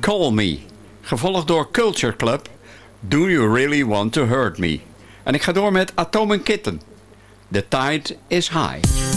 Call Me. Gevolgd door Culture Club, Do You Really Want To Hurt Me. En ik ga door met Atomic Kitten, The Tide Is High.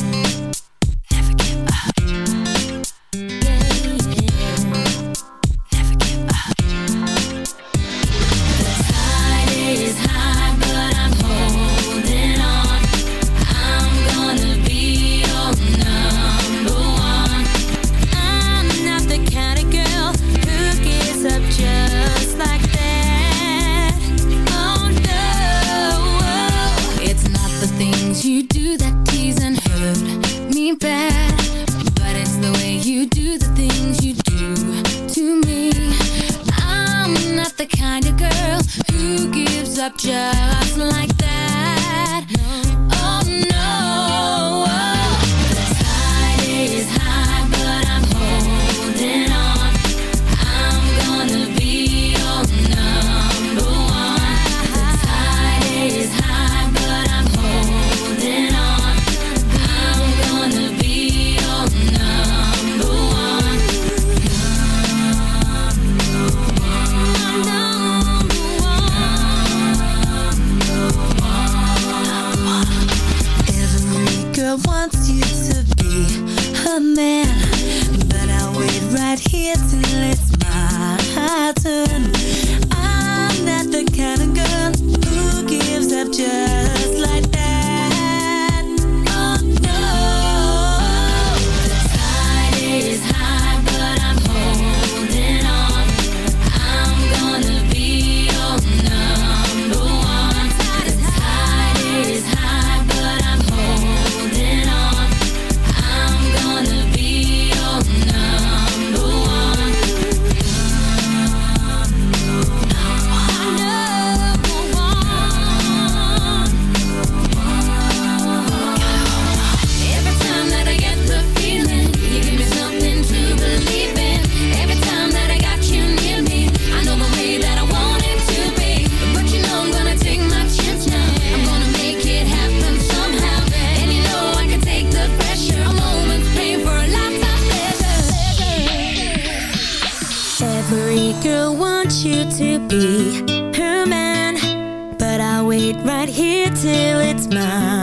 till it's mine.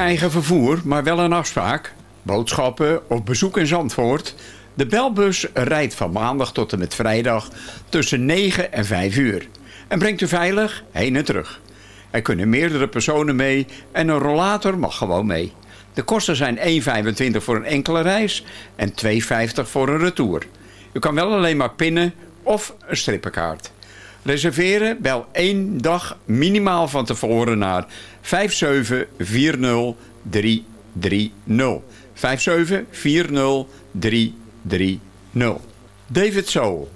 eigen vervoer, maar wel een afspraak, boodschappen of bezoek in Zandvoort... de belbus rijdt van maandag tot en met vrijdag tussen 9 en 5 uur... en brengt u veilig heen en terug. Er kunnen meerdere personen mee en een rollator mag gewoon mee. De kosten zijn 1,25 voor een enkele reis en 2,50 voor een retour. U kan wel alleen maar pinnen of een strippenkaart. Reserveren bel één dag minimaal van tevoren naar 5740330. 5740330. David Soul,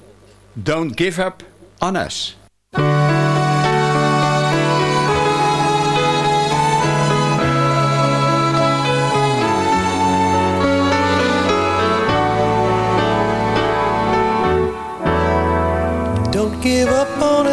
Don't Give Up on Us.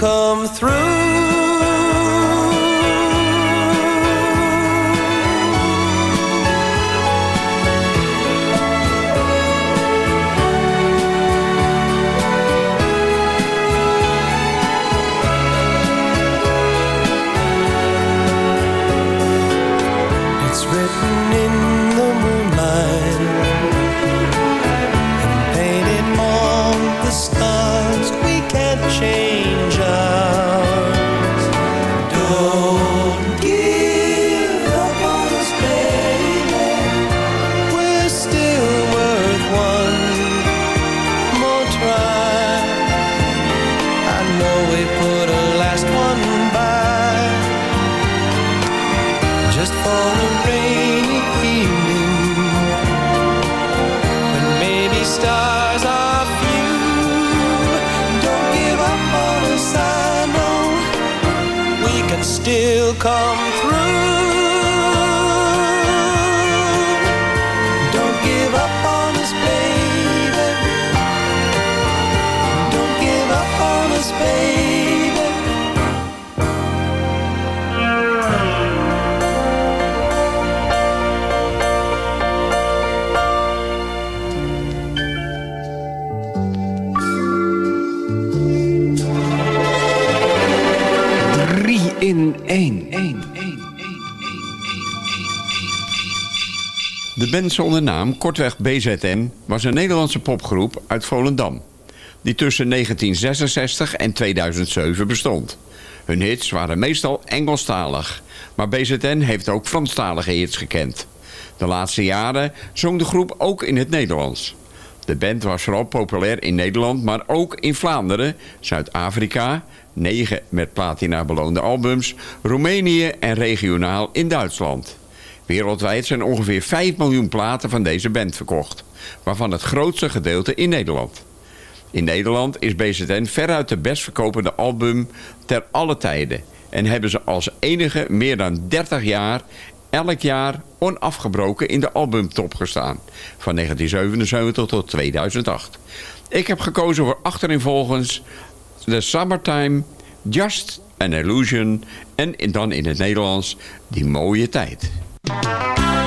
come through. band zonder naam, kortweg BZN, was een Nederlandse popgroep uit Volendam. Die tussen 1966 en 2007 bestond. Hun hits waren meestal Engelstalig. Maar BZN heeft ook Franstalige hits gekend. De laatste jaren zong de groep ook in het Nederlands. De band was vooral populair in Nederland, maar ook in Vlaanderen, Zuid-Afrika... Negen met platina beloonde albums, Roemenië en regionaal in Duitsland... Wereldwijd zijn ongeveer 5 miljoen platen van deze band verkocht, waarvan het grootste gedeelte in Nederland. In Nederland is BZN veruit de best verkopende album ter alle tijden en hebben ze als enige meer dan 30 jaar elk jaar onafgebroken in de albumtop gestaan, van 1977 tot 2008. Ik heb gekozen voor achterinvolgens The Summertime, Just an Illusion en dan in het Nederlands Die Mooie Tijd. Música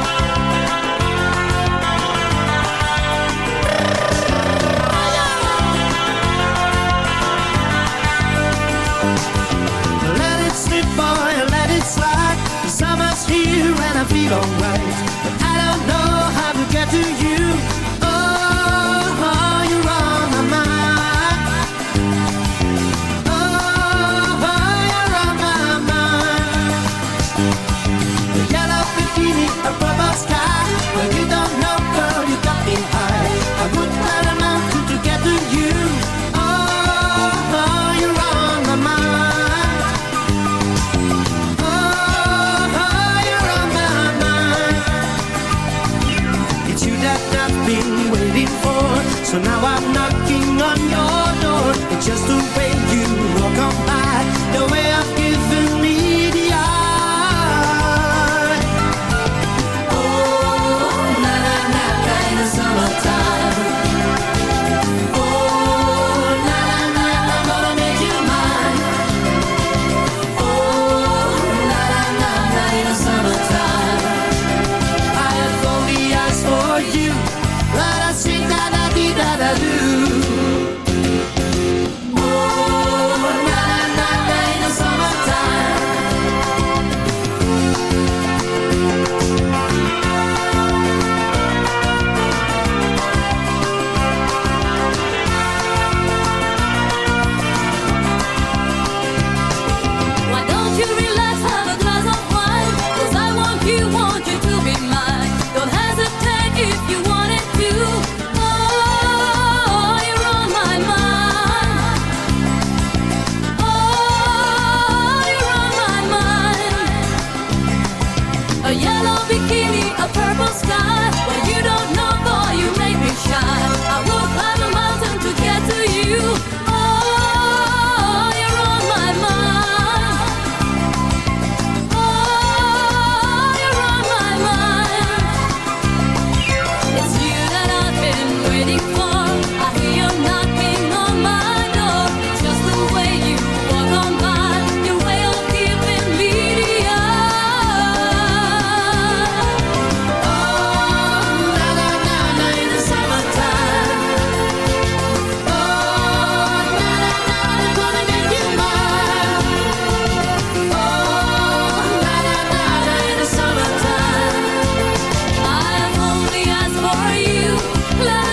love.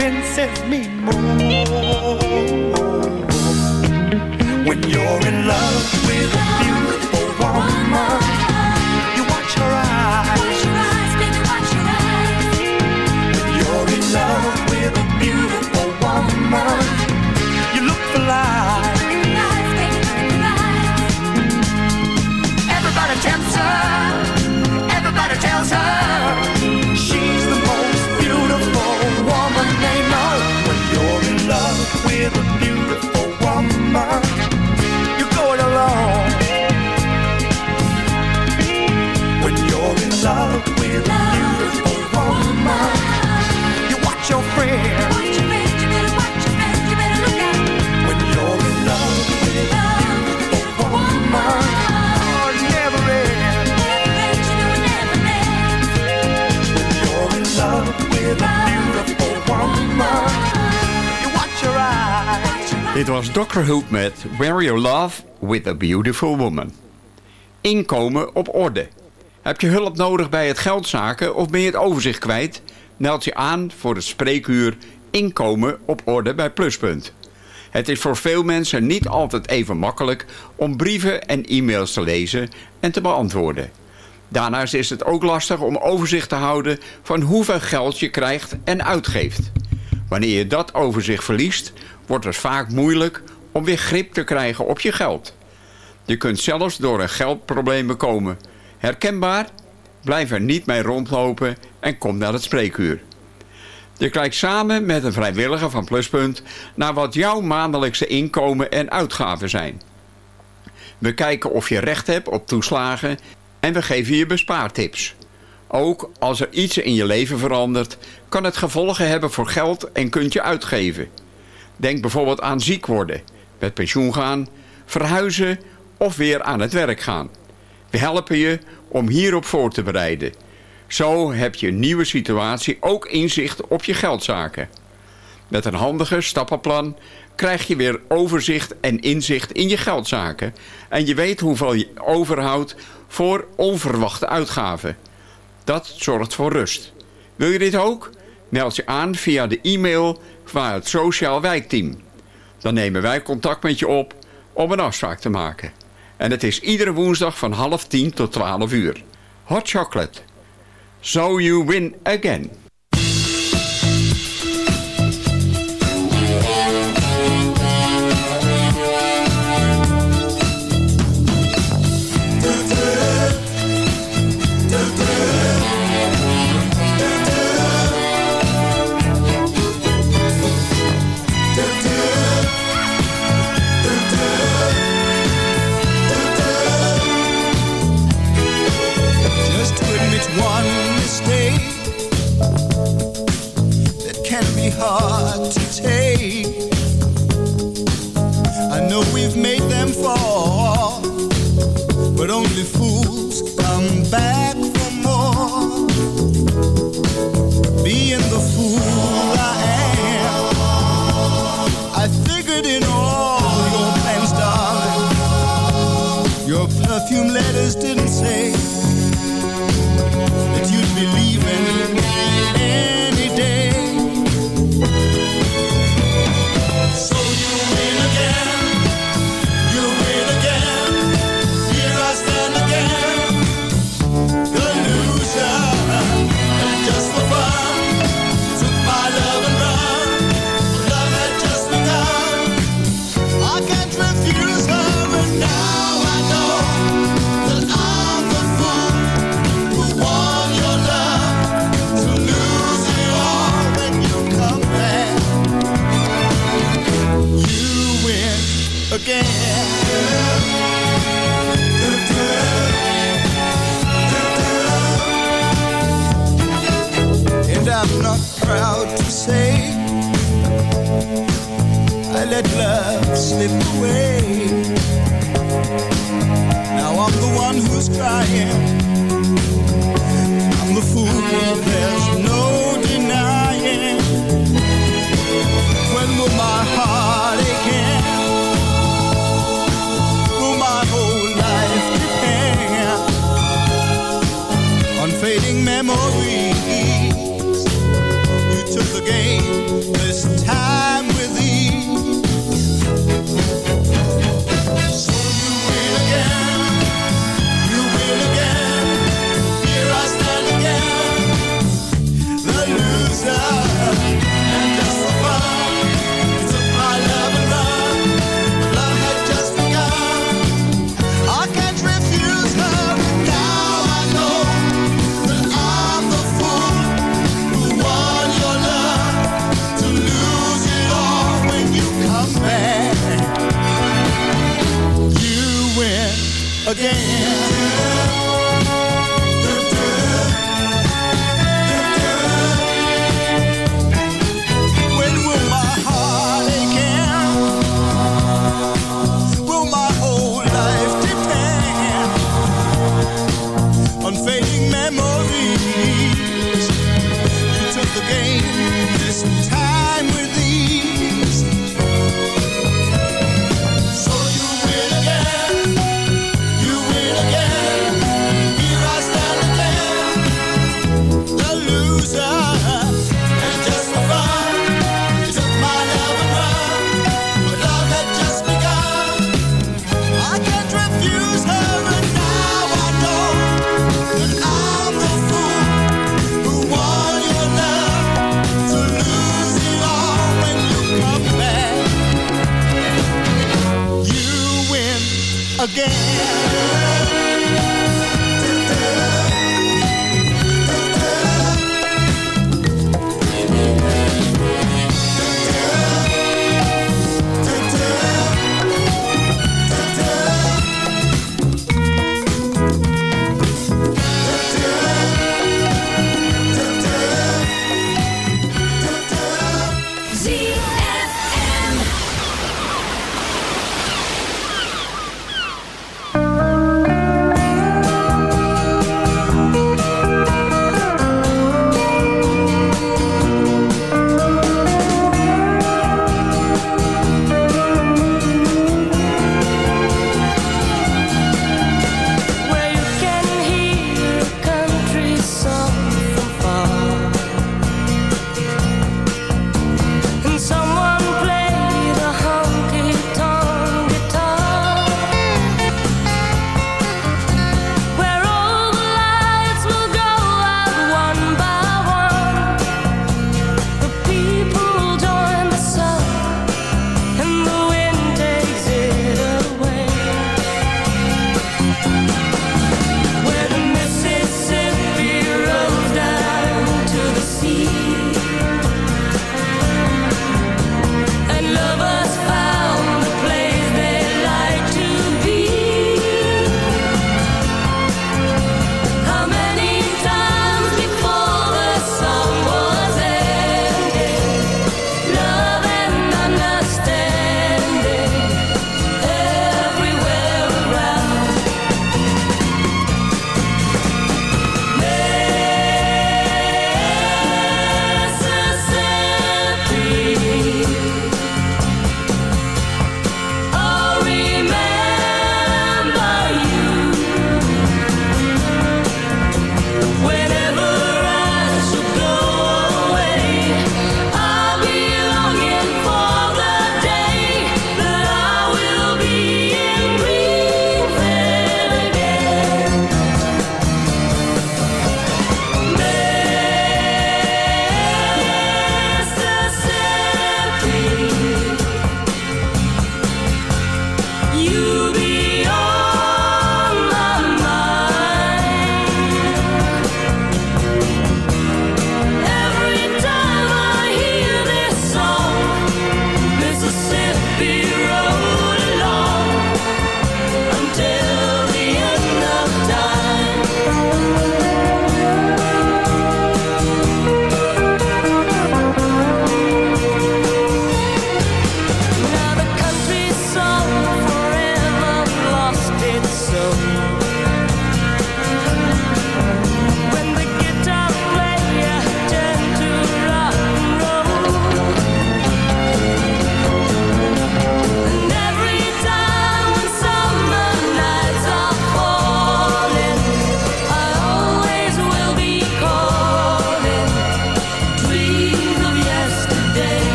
Convinces me more. When you're in love with Dit was Dr. Hoop met Wear Your Love with a Beautiful Woman. Inkomen op orde. Heb je hulp nodig bij het geldzaken of ben je het overzicht kwijt? Meld je aan voor het spreekuur Inkomen op orde bij Pluspunt. Het is voor veel mensen niet altijd even makkelijk om brieven en e-mails te lezen en te beantwoorden. Daarnaast is het ook lastig om overzicht te houden van hoeveel geld je krijgt en uitgeeft. Wanneer je dat overzicht verliest, wordt het vaak moeilijk om weer grip te krijgen op je geld. Je kunt zelfs door een geldprobleem bekomen. Herkenbaar? Blijf er niet mee rondlopen en kom naar het spreekuur. Je kijkt samen met een vrijwilliger van Pluspunt naar wat jouw maandelijkse inkomen en uitgaven zijn. We kijken of je recht hebt op toeslagen en we geven je bespaartips. Ook als er iets in je leven verandert, kan het gevolgen hebben voor geld en kunt je uitgeven. Denk bijvoorbeeld aan ziek worden, met pensioen gaan, verhuizen of weer aan het werk gaan. We helpen je om hierop voor te bereiden. Zo heb je een nieuwe situatie ook inzicht op je geldzaken. Met een handige stappenplan krijg je weer overzicht en inzicht in je geldzaken. En je weet hoeveel je overhoudt voor onverwachte uitgaven. Dat zorgt voor rust. Wil je dit ook? Meld je aan via de e-mail van het Sociaal Wijkteam. Dan nemen wij contact met je op om een afspraak te maken. En het is iedere woensdag van half tien tot twaalf uur. Hot chocolate. So you win again.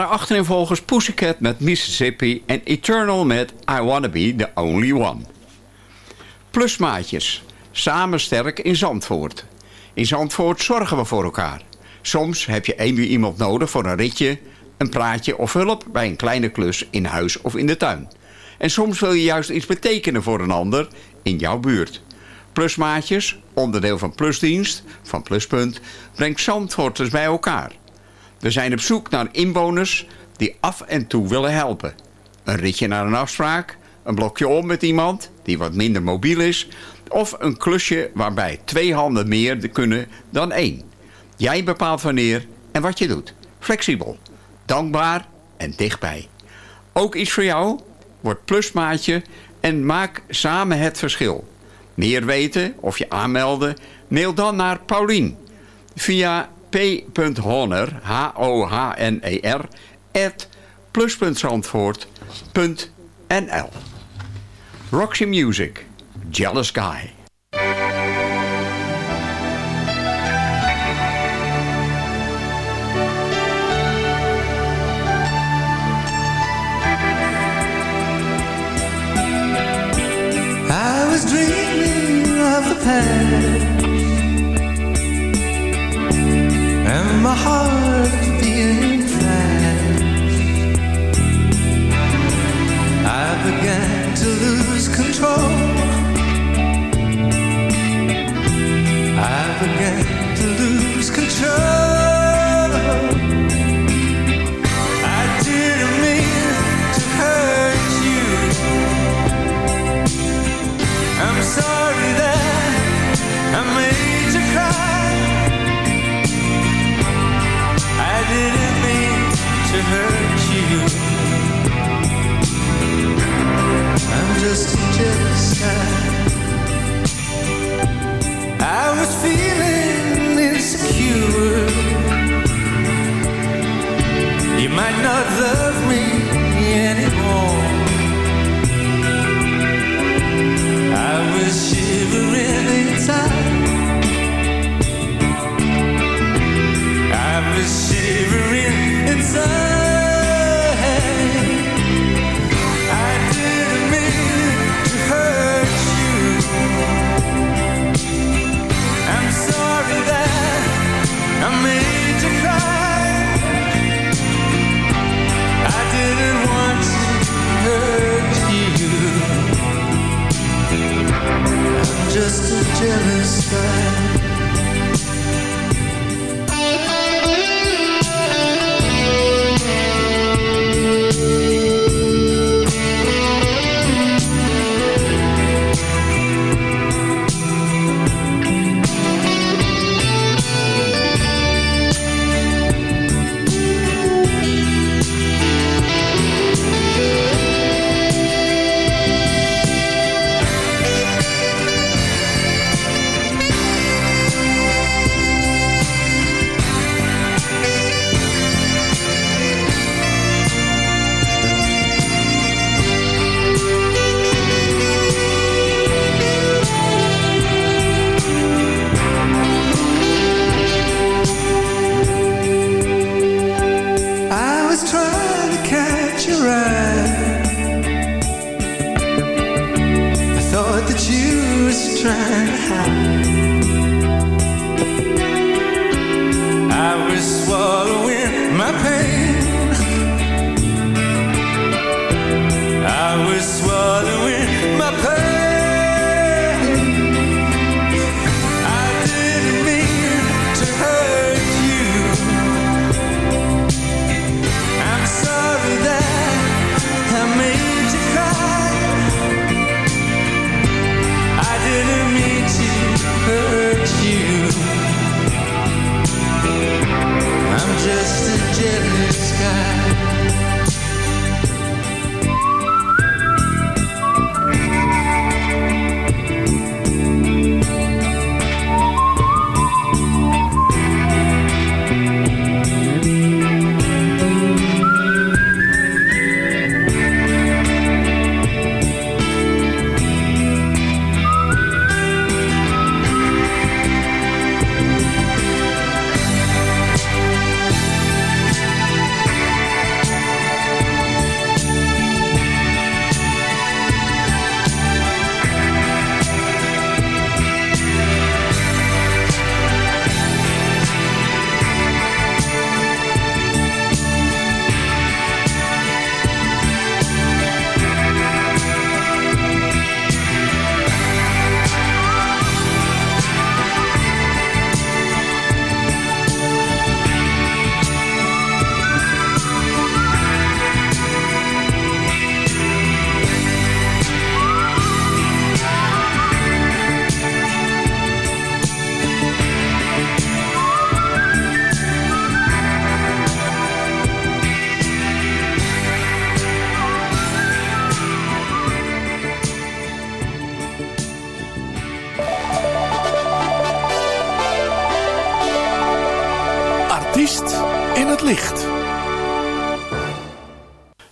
daarachterin volgens Pussycat met Mississippi en Eternal met I Wanna Be The Only One. Plusmaatjes, samen sterk in Zandvoort. In Zandvoort zorgen we voor elkaar. Soms heb je één uur iemand nodig voor een ritje, een praatje of hulp bij een kleine klus in huis of in de tuin. En soms wil je juist iets betekenen voor een ander in jouw buurt. Plusmaatjes, onderdeel van Plusdienst, van Pluspunt, brengt Zandvoorters bij elkaar. We zijn op zoek naar inwoners die af en toe willen helpen. Een ritje naar een afspraak, een blokje om met iemand die wat minder mobiel is... of een klusje waarbij twee handen meer kunnen dan één. Jij bepaalt wanneer en wat je doet. Flexibel, dankbaar en dichtbij. Ook iets voor jou? Word plusmaatje en maak samen het verschil. Meer weten of je aanmelden? Mail dan naar Paulien via p.honer, H-O-H-N-E-R, at plus.zandvoort.nl. Roxy Music, Jealous Guy. past my heart. Love just a jealous guy.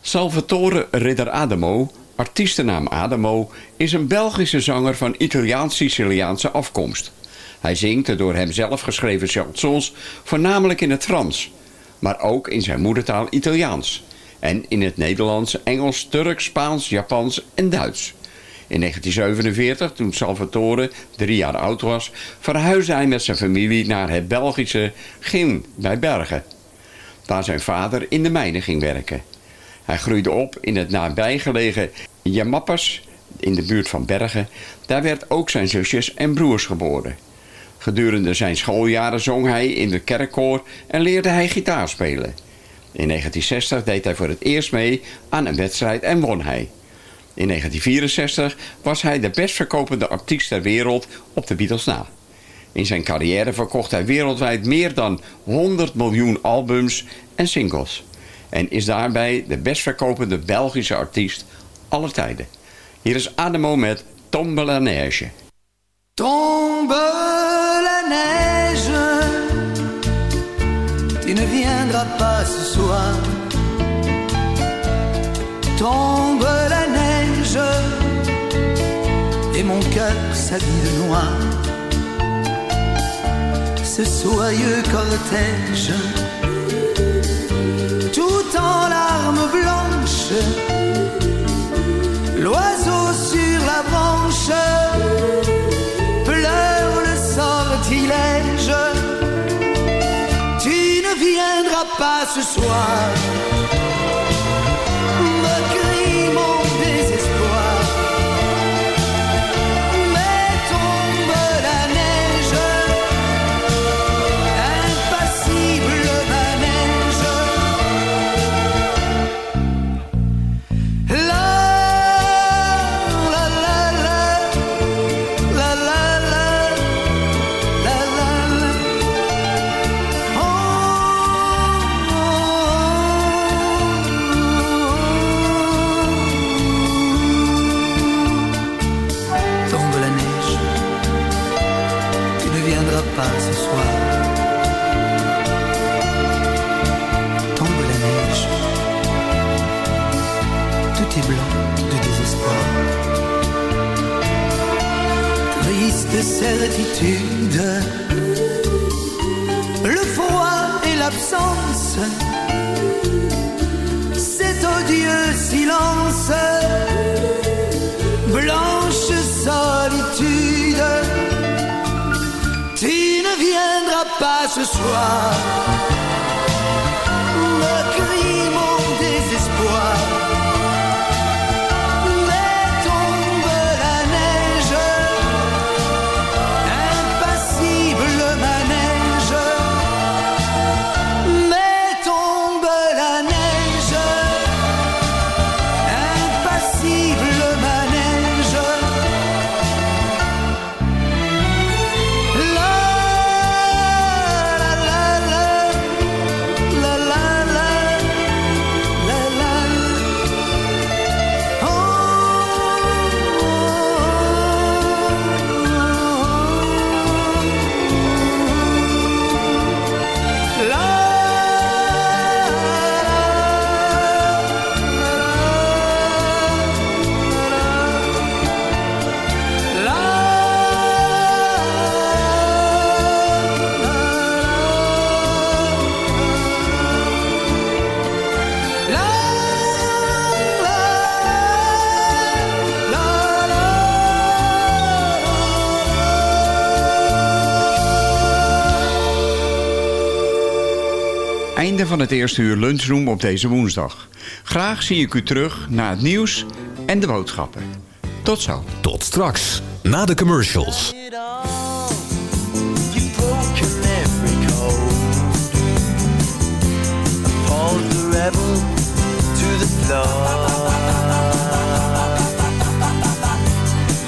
Salvatore Ridder Adamo, artiestennaam Adamo, is een Belgische zanger van Italiaans-Siciliaanse afkomst. Hij zingt de door hem zelf geschreven chansons voornamelijk in het Frans, maar ook in zijn moedertaal Italiaans. En in het Nederlands, Engels, Turks, Spaans, Japans en Duits. In 1947, toen Salvatore drie jaar oud was, verhuisde hij met zijn familie naar het Belgische Gim bij Bergen, waar zijn vader in de mijnen ging werken. Hij groeide op in het nabijgelegen Jamappas in de buurt van Bergen. Daar werd ook zijn zusjes en broers geboren. Gedurende zijn schooljaren zong hij in de kerkkoor en leerde hij gitaar spelen. In 1960 deed hij voor het eerst mee aan een wedstrijd en won hij. In 1964 was hij de best verkopende artiest ter wereld op de Beatles na. In zijn carrière verkocht hij wereldwijd meer dan 100 miljoen albums en singles. En is daarbij de best verkopende Belgische artiest aller tijden. Hier is Ademo met Tombe la Neige. Tombe la neige, tu ne viendras pas ce soir. tombe la neige et mon cœur s'habille de noir. Ce soyeux cortège, larmes blanches, l'oiseau sur la branche pleure le sortilège. Tu ne viendras pas ce soir blanc de désespoir. Triste certitude, le froid et l'absence, cet odieux silence blanche solitude. Tu ne viendras pas ce soir. Einde van het eerste uur lunchroom op deze woensdag. Graag zie ik u terug na het nieuws en de boodschappen. Tot zo. Tot straks, na de commercials.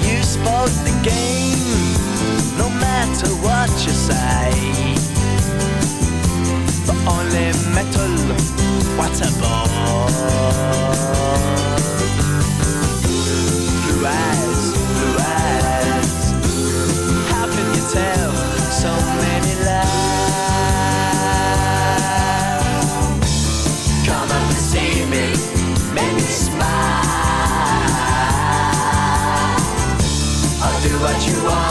You spoke the game, no matter what you say. Only metal, what a bore. Blue eyes, blue eyes. How can you tell so many lies? Come up and see me, make me smile. I'll do what you want,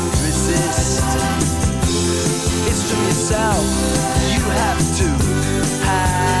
yourself you have to hide.